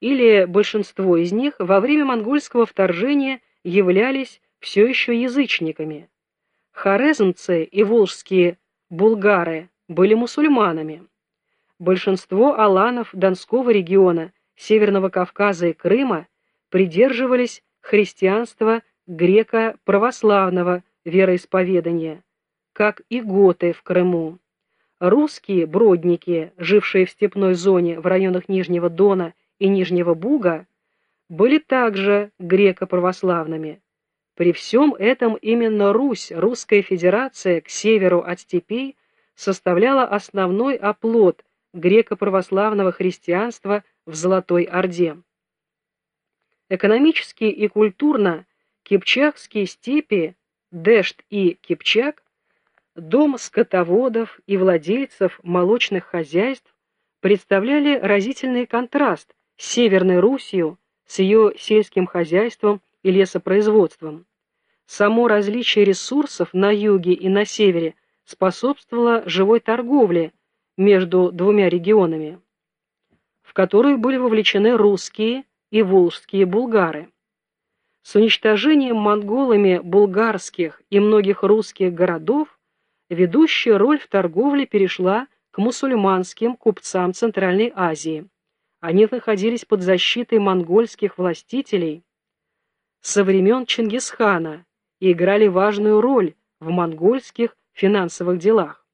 или большинство из них во время монгольского вторжения являлись все еще язычниками. Хорезмцы и волжские булгары были мусульманами. Большинство аланов Донского региона, Северного Кавказа и Крыма придерживались христианства греко-православного вероисповедания, как и готы в Крыму. Русские бродники, жившие в степной зоне в районах Нижнего Дона и Нижнего Буга, были также греко-православными. При всем этом именно Русь, Русская Федерация к северу от степей, составляла основной оплот греко-православного христианства в Золотой Орде. Экономически и культурно кипчакские степи, Дешт и Кипчак, дом скотоводов и владельцев молочных хозяйств представляли разительный контраст с Северной Русью, с ее сельским хозяйством и лесопроизводством. Само различие ресурсов на юге и на севере способствовало живой торговле между двумя регионами, в которую были вовлечены русские и волжские булгары. С уничтожением монголами булгарских и многих русских городов ведущая роль в торговле перешла к мусульманским купцам Центральной Азии. Они находились под защитой монгольских властителей со времен Чингисхана и играли важную роль в монгольских финансовых делах.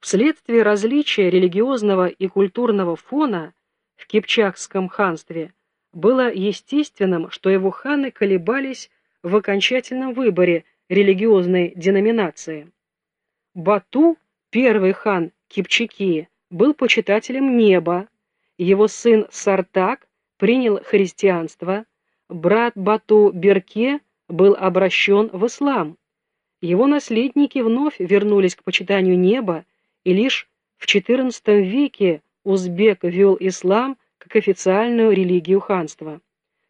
Вследствие различия религиозного и культурного фона в Кипчакском ханстве было естественным, что его ханы колебались в окончательном выборе религиозной деноминации. Бату, первый хан Кипчаки, был почитателем неба, его сын Сартак принял христианство, брат Бату Берке был обращен в ислам. Его наследники вновь вернулись к почитанию неба, и лишь в XIV веке узбек ввел ислам как официальную религию ханства.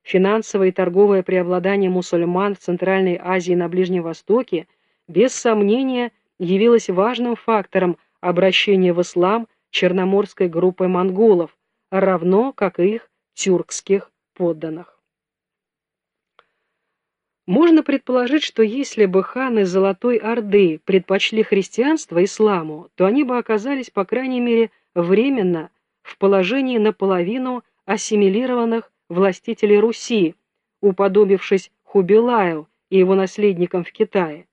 Финансовое и торговое преобладание мусульман в Центральной Азии и на Ближнем Востоке без сомнения явилось важным фактором обращения в ислам черноморской группы монголов, равно как и их тюркских подданных. Можно предположить, что если бы ханы Золотой Орды предпочли христианство исламу, то они бы оказались, по крайней мере, временно в положении наполовину ассимилированных властителей Руси, уподобившись Хубилаю и его наследникам в Китае.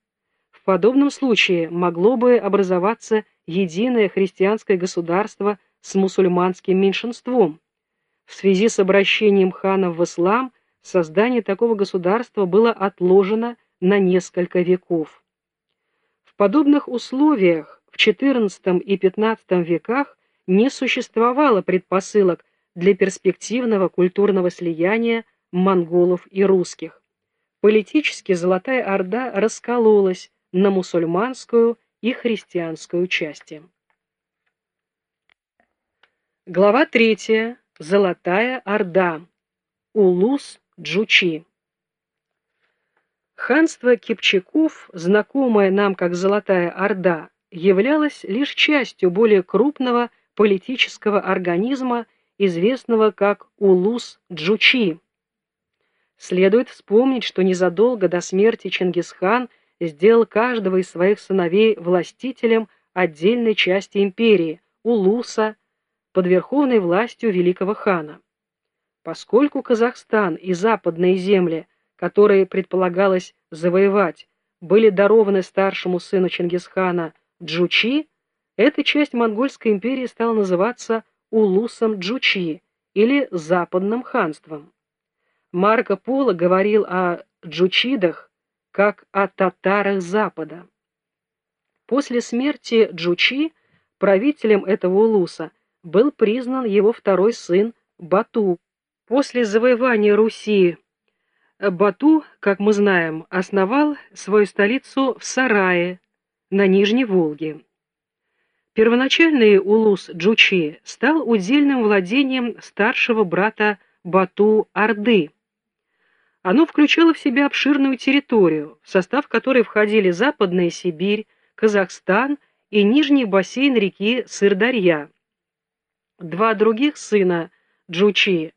В подобном случае могло бы образоваться единое христианское государство с мусульманским меньшинством. В связи с обращением ханов в ислам – создание такого государства было отложено на несколько веков. В подобных условиях в XIV и XV веках не существовало предпосылок для перспективного культурного слияния монголов и русских. Политически Золотая Орда раскололась на мусульманскую и христианскую части. Глава 3. Золотая Орда. Улус Джучи. Ханство Кипчаков, знакомое нам как Золотая Орда, являлось лишь частью более крупного политического организма, известного как Улус Джучи. Следует вспомнить, что незадолго до смерти Чингисхан сделал каждого из своих сыновей властителем отдельной части империи, Улуса, под верховной властью великого хана. Поскольку Казахстан и западные земли, которые предполагалось завоевать, были дарованы старшему сыну Чингисхана Джучи, эта часть монгольской империи стала называться Улусом Джучи или Западным ханством. Марко Поло говорил о джучидах как о татарах Запада. После смерти Джучи правителем этого улуса был признан его второй сын Бату, После завоевания Руси Бату, как мы знаем, основал свою столицу в Сарае на Нижней Волге. Первоначальный улус Джучи стал удельным владением старшего брата Бату Орды. Оно включало в себя обширную территорию, в состав которой входили Западная Сибирь, Казахстан и нижний бассейн реки Сырдарья. Два других сына Джучи